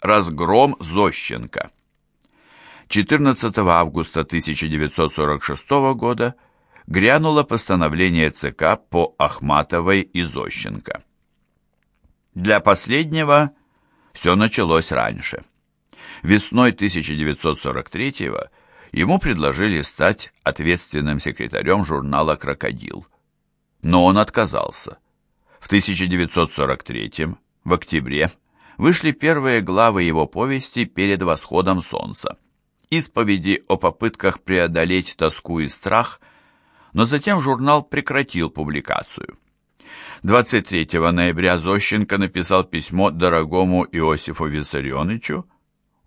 Разгром Зощенко. 14 августа 1946 года грянуло постановление ЦК по Ахматовой и Зощенко. Для последнего все началось раньше. Весной 1943 ему предложили стать ответственным секретарем журнала «Крокодил». Но он отказался. В 1943 в октябре вышли первые главы его повести «Перед восходом солнца». Исповеди о попытках преодолеть тоску и страх, но затем журнал прекратил публикацию. 23 ноября Зощенко написал письмо дорогому Иосифу Виссарионовичу,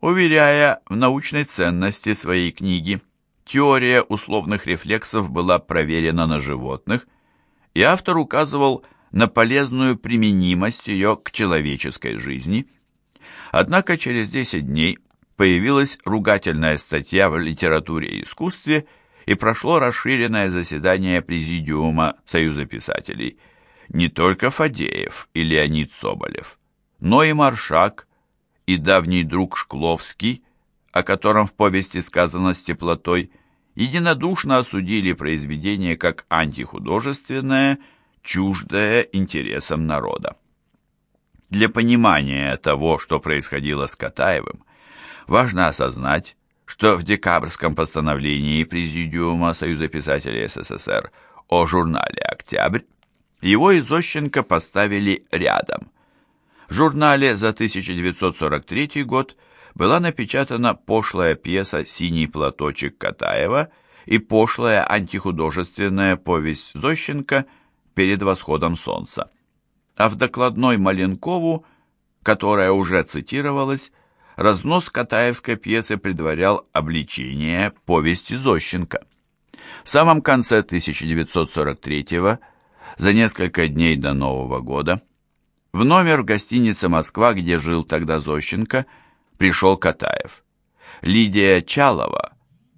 уверяя в научной ценности своей книги. Теория условных рефлексов была проверена на животных, и автор указывал на полезную применимость ее к человеческой жизни. Однако через 10 дней появилась ругательная статья в литературе и искусстве и прошло расширенное заседание Президиума Союза писателей. Не только Фадеев и Леонид Соболев, но и Маршак, и давний друг Шкловский, о котором в повести сказано с теплотой, единодушно осудили произведение как антихудожественное – чуждое интересам народа. Для понимания того, что происходило с Катаевым, важно осознать, что в декабрьском постановлении Президиума Союза писателей СССР о журнале «Октябрь» его и Зощенко поставили рядом. В журнале за 1943 год была напечатана пошлая пьеса «Синий платочек Катаева» и пошлая антихудожественная повесть Зощенко – перед восходом солнца. А в докладной Маленкову, которая уже цитировалась, разнос Катаевской пьесы предварял обличение повести Зощенко. В самом конце 1943-го, за несколько дней до Нового года, в номер в гостинице «Москва», где жил тогда Зощенко, пришел Катаев. Лидия Чалова,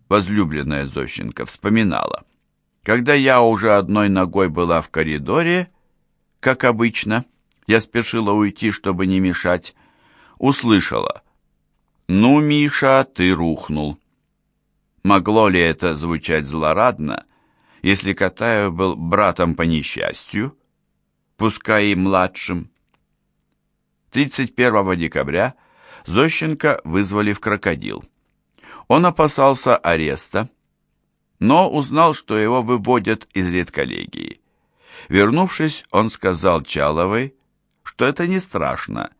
возлюбленная Зощенко, вспоминала – когда я уже одной ногой была в коридоре, как обычно, я спешила уйти, чтобы не мешать, услышала «Ну, Миша, ты рухнул». Могло ли это звучать злорадно, если Катаев был братом по несчастью, пускай и младшим? 31 декабря Зощенко вызвали в крокодил. Он опасался ареста, но узнал, что его выводят из редколлегии. Вернувшись, он сказал Чаловой, что это не страшно,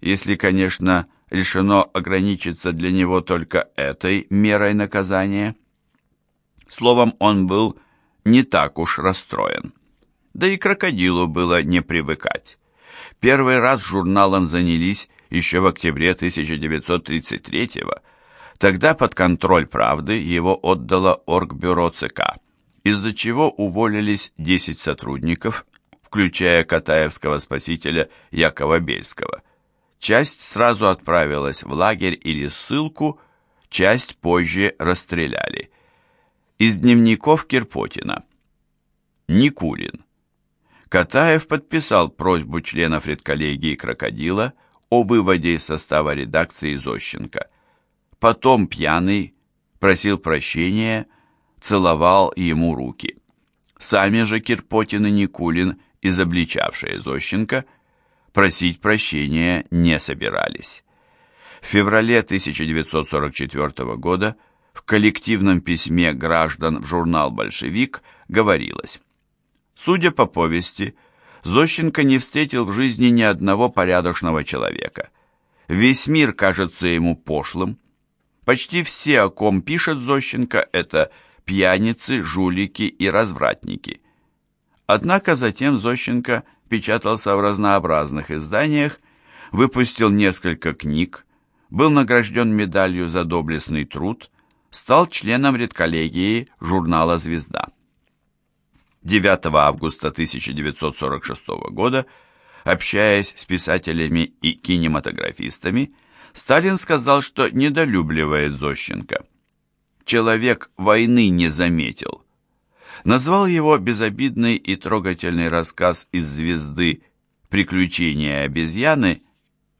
если, конечно, решено ограничиться для него только этой мерой наказания. Словом, он был не так уж расстроен. Да и крокодилу было не привыкать. Первый раз журналом занялись еще в октябре 1933 года, Тогда под контроль правды его отдало Оргбюро ЦК, из-за чего уволились 10 сотрудников, включая Катаевского спасителя Якова Бельского. Часть сразу отправилась в лагерь или ссылку, часть позже расстреляли. Из дневников Кирпотина. Никулин. Катаев подписал просьбу членов редколлегии «Крокодила» о выводе из состава редакции Зощенко. Потом пьяный просил прощения, целовал ему руки. Сами же Кирпотин и Никулин, изобличавшие Зощенко, просить прощения не собирались. В феврале 1944 года в коллективном письме граждан в журнал «Большевик» говорилось «Судя по повести, Зощенко не встретил в жизни ни одного порядочного человека. Весь мир кажется ему пошлым, Почти все, о ком пишет Зощенко, это пьяницы, жулики и развратники. Однако затем Зощенко печатался в разнообразных изданиях, выпустил несколько книг, был награжден медалью за доблестный труд, стал членом редколлегии журнала «Звезда». 9 августа 1946 года, общаясь с писателями и кинематографистами, Сталин сказал, что недолюбливает Зощенко. Человек войны не заметил. Назвал его безобидный и трогательный рассказ из «Звезды» «Приключения обезьяны»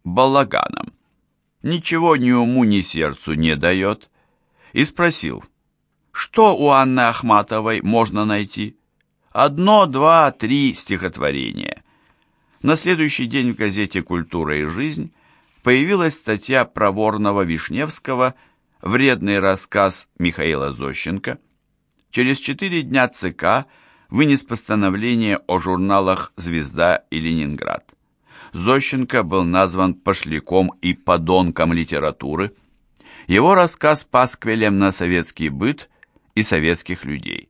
балаганом. ничего ни уму, ни сердцу не дает, и спросил, что у Анны Ахматовой можно найти? Одно, два, три стихотворения. На следующий день в газете «Культура и жизнь» появилась статья проворного Вишневского «Вредный рассказ Михаила Зощенко». Через четыре дня ЦК вынес постановление о журналах «Звезда» и «Ленинград». Зощенко был назван пошляком и подонком литературы. Его рассказ пасквилем на советский быт и советских людей.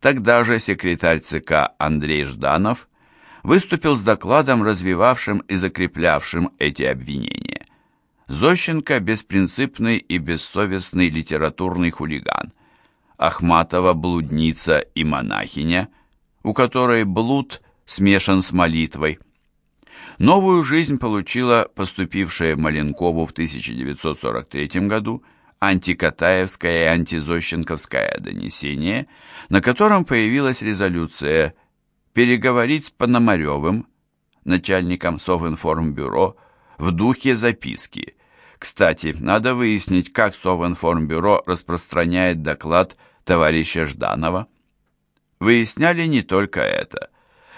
Тогда же секретарь ЦК Андрей Жданов выступил с докладом, развивавшим и закреплявшим эти обвинения. Зощенко – беспринципный и бессовестный литературный хулиган. Ахматова – блудница и монахиня, у которой блуд смешан с молитвой – Новую жизнь получила поступившая Маленкову в 1943 году антикатаевское и антизощенковское донесение, на котором появилась резолюция переговорить с Пономаревым, начальником Совинформбюро, в духе записки. Кстати, надо выяснить, как Совинформбюро распространяет доклад товарища Жданова. Выясняли не только это.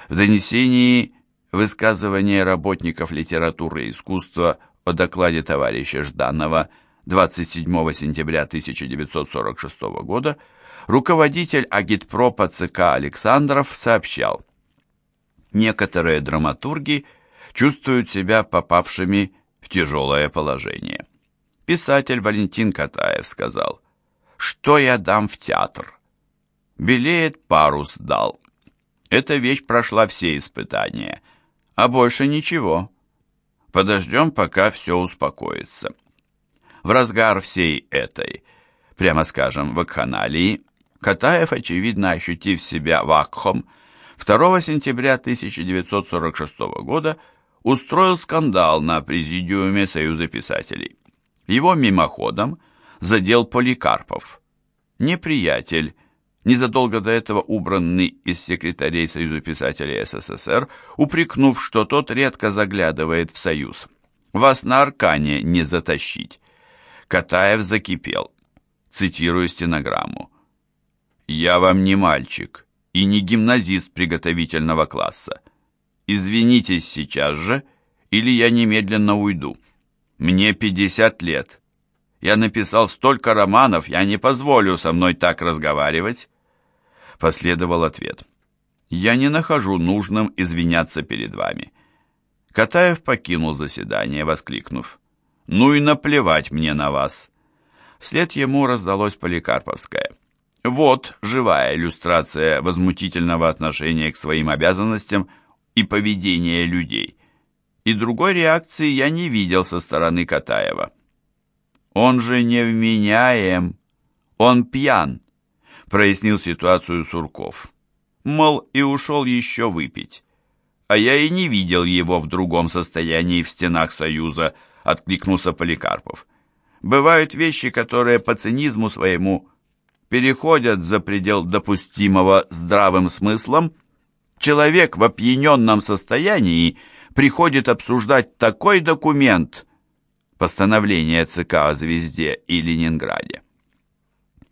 В донесении Высказывание работников литературы и искусства о докладе товарища Жданова 27 сентября 1946 года руководитель агитпропа ЦК Александров сообщал, некоторые драматурги чувствуют себя попавшими в тяжелое положение. Писатель Валентин Катаев сказал, «Что я дам в театр?» «Белеет парус дал». Эта вещь прошла все испытания – а больше ничего. Подождем, пока все успокоится. В разгар всей этой, прямо скажем, вакханалии, Катаев, очевидно ощутив себя вакхом, 2 сентября 1946 года устроил скандал на президиуме Союза писателей. Его мимоходом задел Поликарпов. Неприятель, незадолго до этого убранный из секретарей Союза писателей СССР, упрекнув, что тот редко заглядывает в Союз. «Вас на Аркане не затащить». Катаев закипел. Цитирую стенограмму. «Я вам не мальчик и не гимназист приготовительного класса. Извинитесь сейчас же, или я немедленно уйду. Мне 50 лет. Я написал столько романов, я не позволю со мной так разговаривать. Последовал ответ. «Я не нахожу нужным извиняться перед вами». Катаев покинул заседание, воскликнув. «Ну и наплевать мне на вас!» Вслед ему раздалось Поликарповское. Вот живая иллюстрация возмутительного отношения к своим обязанностям и поведения людей. И другой реакции я не видел со стороны Катаева. Он же невменяем, он пьян прояснил ситуацию Сурков. Мол, и ушел еще выпить. А я и не видел его в другом состоянии в стенах Союза, откликнулся Поликарпов. Бывают вещи, которые по цинизму своему переходят за предел допустимого здравым смыслом. Человек в опьяненном состоянии приходит обсуждать такой документ, постановление ЦК о «Звезде» и Ленинграде.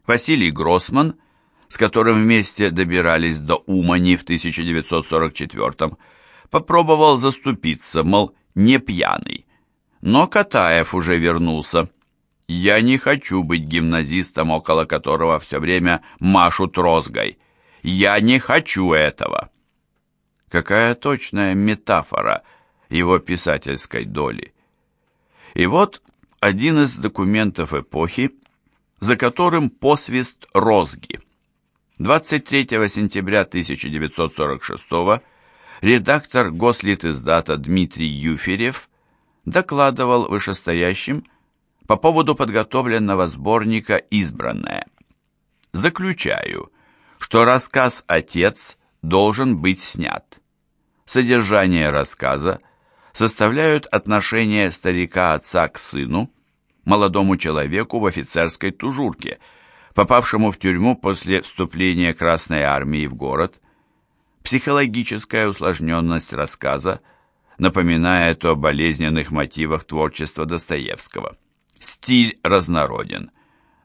Василий Гроссман с которым вместе добирались до Умани в 1944-м, попробовал заступиться, мол, не пьяный. Но Катаев уже вернулся. «Я не хочу быть гимназистом, около которого все время машут розгой. Я не хочу этого». Какая точная метафора его писательской доли. И вот один из документов эпохи, за которым посвист розги – 23 сентября 1946 редактор Гослитиздата Дмитрий Юферев докладывал вышестоящим по поводу подготовленного сборника «Избранное». Заключаю, что рассказ «Отец» должен быть снят. Содержание рассказа составляют отношения старика-отца к сыну, молодому человеку в офицерской тужурке – попавшему в тюрьму после вступления Красной Армии в город. Психологическая усложненность рассказа напоминает о болезненных мотивах творчества Достоевского. Стиль разнороден.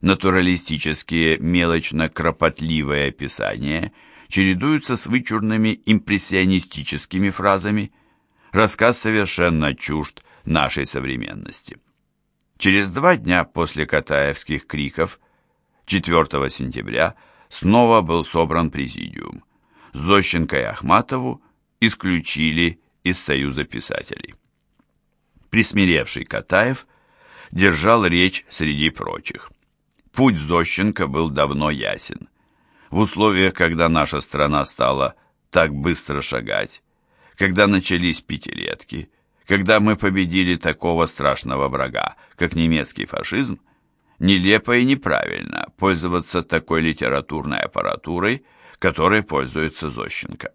Натуралистические, мелочно-кропотливые описания чередуются с вычурными импрессионистическими фразами. Рассказ совершенно чужд нашей современности. Через два дня после Катаевских криков, 4 сентября, снова был собран президиум. Зощенко и Ахматову исключили из Союза писателей. Присмиревший Катаев держал речь среди прочих. Путь Зощенко был давно ясен. В условиях, когда наша страна стала так быстро шагать, когда начались пятилетки, когда мы победили такого страшного врага, как немецкий фашизм, нелепо и неправильно пользоваться такой литературной аппаратурой, которой пользуется Зощенко.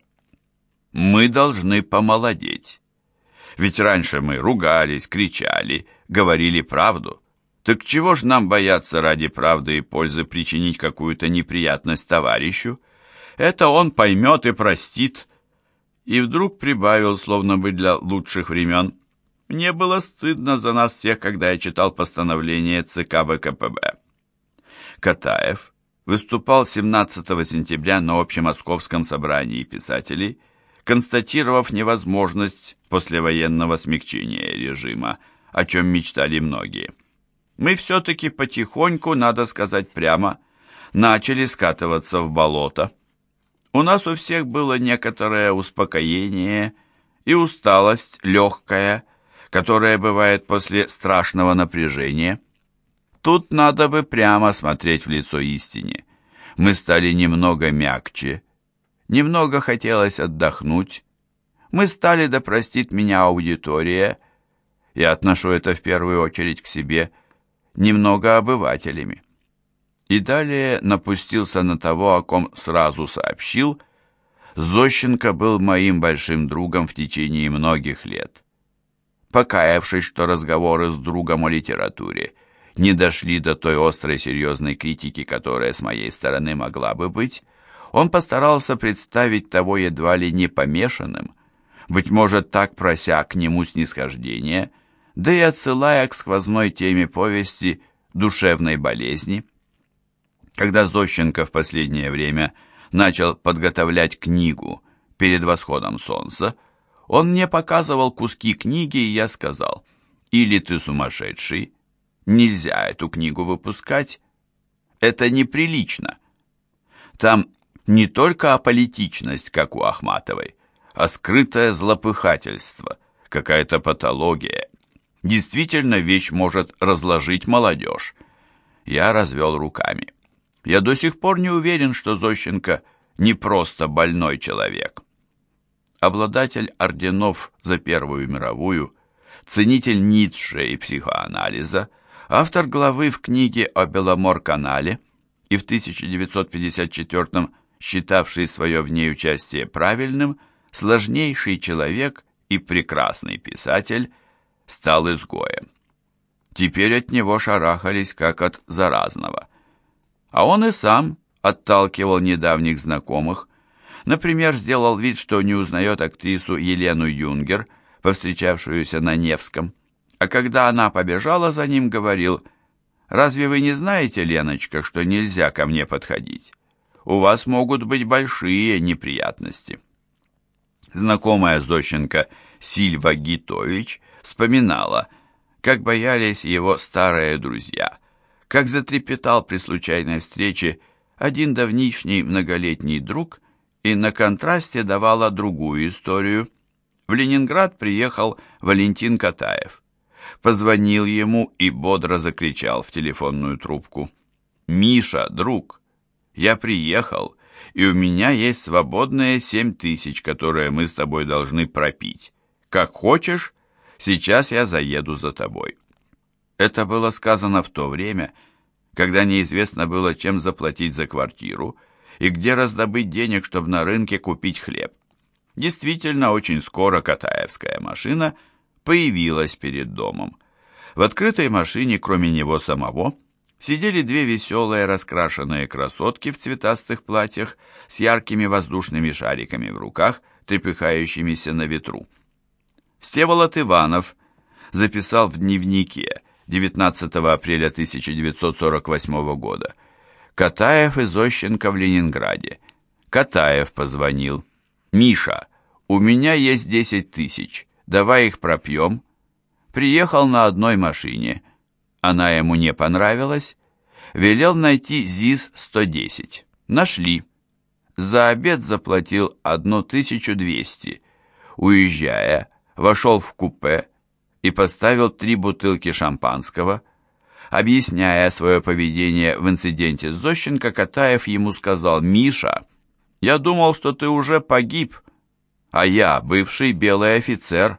Мы должны помолодеть. Ведь раньше мы ругались, кричали, говорили правду. Так чего ж нам бояться ради правды и пользы причинить какую-то неприятность товарищу? Это он поймет и простит, и вдруг прибавил, словно бы для лучших времен. Мне было стыдно за нас всех, когда я читал постановление ЦК ВКПБ. Катаев выступал 17 сентября на общемосковском собрании писателей, констатировав невозможность послевоенного смягчения режима, о чем мечтали многие. Мы все-таки потихоньку, надо сказать прямо, начали скатываться в болото. У нас у всех было некоторое успокоение и усталость легкая, которая бывает после страшного напряжения. Тут надо бы прямо смотреть в лицо истине. Мы стали немного мягче, немного хотелось отдохнуть. Мы стали, да простит меня аудитория, я отношу это в первую очередь к себе, немного обывателями и далее напустился на того, о ком сразу сообщил, Зощенко был моим большим другом в течение многих лет. Покаявшись, что разговоры с другом о литературе не дошли до той острой серьезной критики, которая с моей стороны могла бы быть, он постарался представить того едва ли не помешанным, быть может, так прося к нему снисхождения, да и отсылая к сквозной теме повести душевной болезни – когда Зощенко в последнее время начал подготовлять книгу перед восходом солнца, он мне показывал куски книги, и я сказал, «Или ты сумасшедший, нельзя эту книгу выпускать, это неприлично». Там не только аполитичность, как у Ахматовой, а скрытое злопыхательство, какая-то патология. Действительно, вещь может разложить молодежь. Я развел руками. Я до сих пор не уверен, что Зощенко не просто больной человек. Обладатель орденов за Первую мировую, ценитель Ницше и психоанализа, автор главы в книге о Беломор-канале и в 1954 считавший свое в ней участие правильным, сложнейший человек и прекрасный писатель, стал изгоем. Теперь от него шарахались как от заразного а он и сам отталкивал недавних знакомых. Например, сделал вид, что не узнает актрису Елену Юнгер, повстречавшуюся на Невском. А когда она побежала за ним, говорил, «Разве вы не знаете, Леночка, что нельзя ко мне подходить? У вас могут быть большие неприятности». Знакомая Зощенко Сильва Гитович вспоминала, как боялись его старые друзья – как затрепетал при случайной встрече один давнишний многолетний друг и на контрасте давала другую историю. В Ленинград приехал Валентин Катаев. Позвонил ему и бодро закричал в телефонную трубку. «Миша, друг, я приехал, и у меня есть свободные семь тысяч, которые мы с тобой должны пропить. Как хочешь, сейчас я заеду за тобой». Это было сказано в то время, когда неизвестно было, чем заплатить за квартиру и где раздобыть денег, чтобы на рынке купить хлеб. Действительно, очень скоро Катаевская машина появилась перед домом. В открытой машине, кроме него самого, сидели две веселые раскрашенные красотки в цветастых платьях с яркими воздушными шариками в руках, трепыхающимися на ветру. Всеволод Иванов записал в дневнике 19 апреля 1948 года. Катаев и Зощенко в Ленинграде. Катаев позвонил. «Миша, у меня есть 10 тысяч, давай их пропьем». Приехал на одной машине. Она ему не понравилась. Велел найти ЗИС-110. Нашли. За обед заплатил 1200. Уезжая, вошел в купе и поставил три бутылки шампанского. Объясняя свое поведение в инциденте с Зощенко, Катаев ему сказал, «Миша, я думал, что ты уже погиб, а я бывший белый офицер».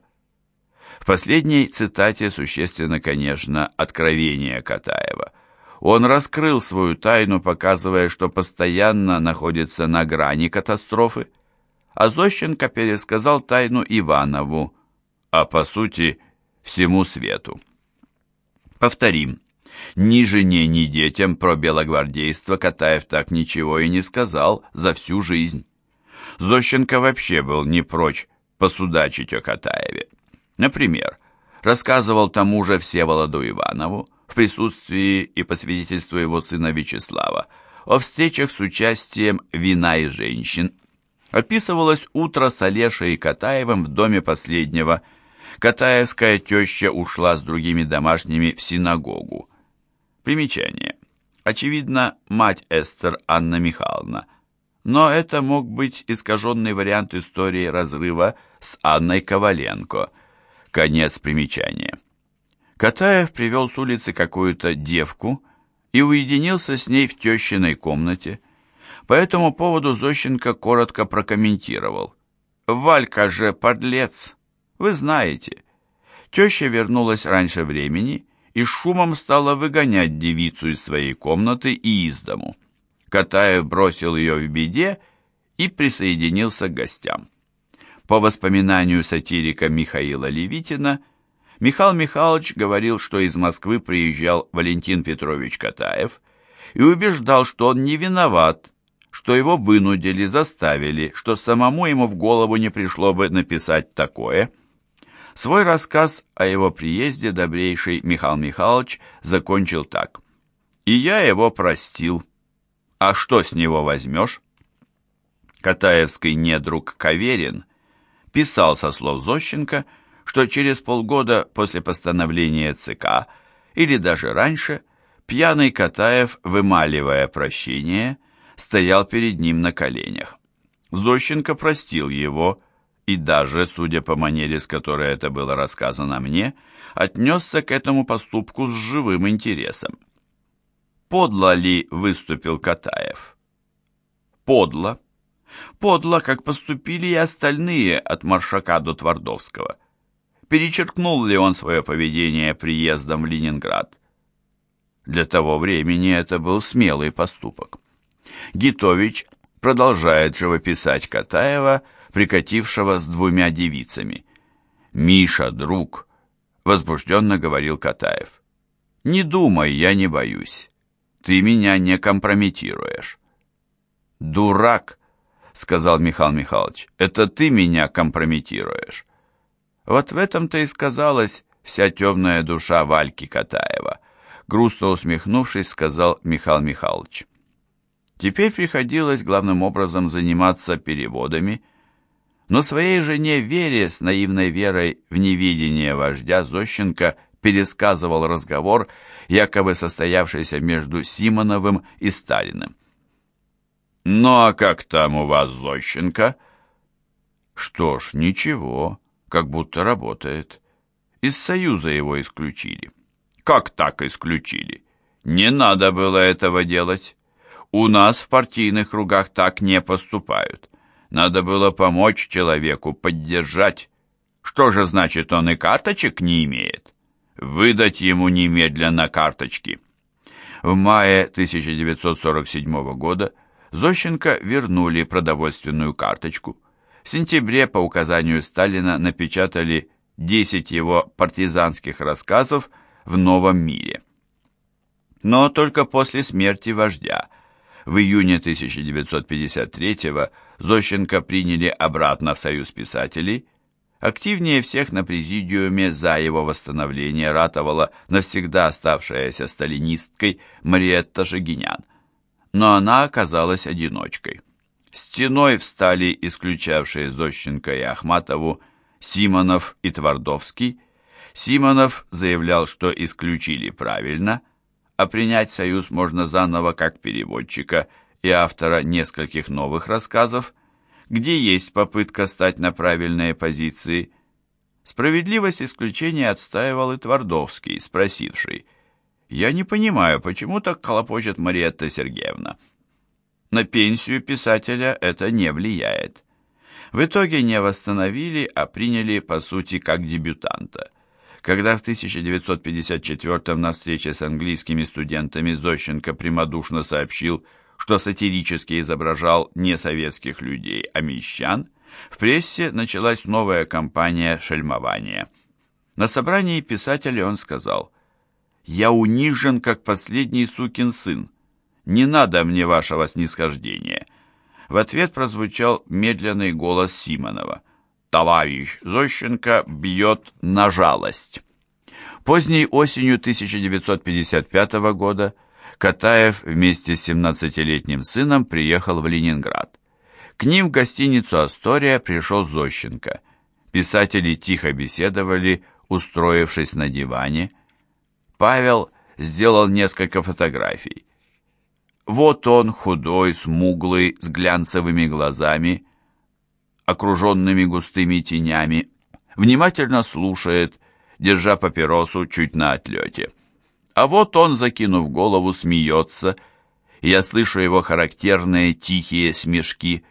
В последней цитате существенно, конечно, откровение Катаева. Он раскрыл свою тайну, показывая, что постоянно находится на грани катастрофы. А Зощенко пересказал тайну Иванову, а по сути всему свету. Повторим, ни жене, ни детям про белогвардейство Катаев так ничего и не сказал за всю жизнь. Зощенко вообще был не прочь посудачить о Катаеве. Например, рассказывал тому же Всеволоду Иванову в присутствии и по свидетельству его сына Вячеслава о встречах с участием вина и женщин. Описывалось утро с Олешей и Катаевым в доме последнего. Катаевская теща ушла с другими домашними в синагогу. Примечание. Очевидно, мать Эстер Анна Михайловна. Но это мог быть искаженный вариант истории разрыва с Анной Коваленко – Конец примечания. Катаев привел с улицы какую-то девку и уединился с ней в тещиной комнате. По этому поводу Зощенко коротко прокомментировал. «Валька же подлец, вы знаете». Теща вернулась раньше времени и шумом стала выгонять девицу из своей комнаты и из дому. Катаев бросил ее в беде и присоединился к гостям. По воспоминанию сатирика Михаила Левитина, Михаил Михайлович говорил, что из Москвы приезжал Валентин Петрович Катаев и убеждал, что он не виноват, что его вынудили, заставили, что самому ему в голову не пришло бы написать такое. Свой рассказ о его приезде добрейший Михаил Михайлович закончил так. «И я его простил. А что с него возьмешь?» Катаевский недруг Каверин – писал со слов Зощенко, что через полгода после постановления ЦК или даже раньше пьяный Катаев, вымаливая прощение, стоял перед ним на коленях. Зощенко простил его и даже, судя по манере, с которой это было рассказано мне, отнесся к этому поступку с живым интересом. Подло ли выступил Катаев? Подло подло, как поступили и остальные от Маршака до Твардовского. Перечеркнул ли он свое поведение приездом в Ленинград? Для того времени это был смелый поступок. Гитович продолжает живописать Катаева, прикатившего с двумя девицами. «Миша, друг», — возбужденно говорил Катаев, — «не думай, я не боюсь. Ты меня не компрометируешь». «Дурак», — сказал Михаил Михайлович, — «это ты меня компрометируешь». Вот в этом-то и сказалась вся темная душа Вальки Катаева. Грустно усмехнувшись, сказал Михаил Михайлович. Теперь приходилось главным образом заниматься переводами, но своей жене Вере с наивной верой в невидение вождя Зощенко пересказывал разговор, якобы состоявшийся между Симоновым и Сталиным. «Ну а как там у вас Зощенко?» «Что ж, ничего, как будто работает. Из Союза его исключили». «Как так исключили? Не надо было этого делать. У нас в партийных кругах так не поступают. Надо было помочь человеку, поддержать. Что же значит, он и карточек не имеет? Выдать ему немедленно карточки». В мае 1947 года Зощенко вернули продовольственную карточку. В сентябре по указанию Сталина напечатали 10 его партизанских рассказов в «Новом мире». Но только после смерти вождя в июне 1953-го Зощенко приняли обратно в Союз писателей, Активнее всех на президиуме за его восстановление ратовала навсегда оставшаяся сталинисткой Мариетта Шагинян. Но она оказалась одиночкой. Стеной встали исключавшие Зощенко и Ахматову Симонов и Твардовский. Симонов заявлял, что исключили правильно, а принять союз можно заново как переводчика и автора нескольких новых рассказов, где есть попытка стать на правильные позиции. Справедливость исключения отстаивал и Твардовский, спросивший, «Я не понимаю, почему так колопочет Мариетта Сергеевна?» На пенсию писателя это не влияет. В итоге не восстановили, а приняли, по сути, как дебютанта. Когда в 1954 на встрече с английскими студентами Зощенко прямодушно сообщил, что сатирически изображал не советских людей, а мещан, в прессе началась новая кампания шельмования. На собрании писателей он сказал «Я унижен, как последний сукин сын. Не надо мне вашего снисхождения». В ответ прозвучал медленный голос Симонова. «Товарищ Зощенко бьет на жалость». Поздней осенью 1955 года Катаев вместе с 17-летним сыном приехал в Ленинград. К ним в гостиницу «Астория» пришел Зощенко. Писатели тихо беседовали, устроившись на диване. Павел сделал несколько фотографий. Вот он, худой, смуглый, с глянцевыми глазами, окруженными густыми тенями, внимательно слушает, держа папиросу чуть на отлете. А вот он, закинув голову, смеется, я слышу его характерные тихие смешки.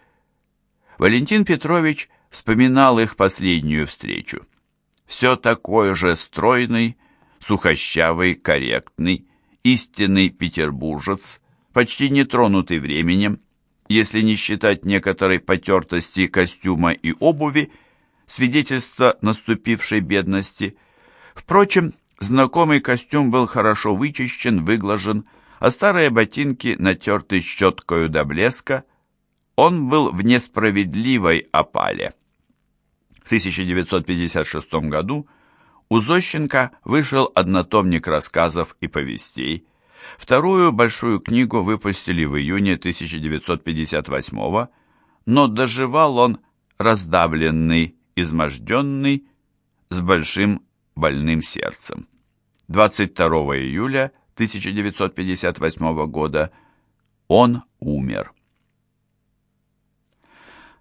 Валентин Петрович вспоминал их последнюю встречу. Все такой же стройный, сухощавый, корректный, истинный петербуржец, почти не тронутый временем, если не считать некоторой потертости костюма и обуви, свидетельство наступившей бедности. Впрочем, Знакомый костюм был хорошо вычищен, выглажен, а старые ботинки натерты щеткою до блеска. Он был в несправедливой опале. В 1956 году у Зощенко вышел однотомник рассказов и повестей. Вторую большую книгу выпустили в июне 1958 но доживал он раздавленный, изможденный, с большим больным сердцем. 22 июля 1958 года он умер.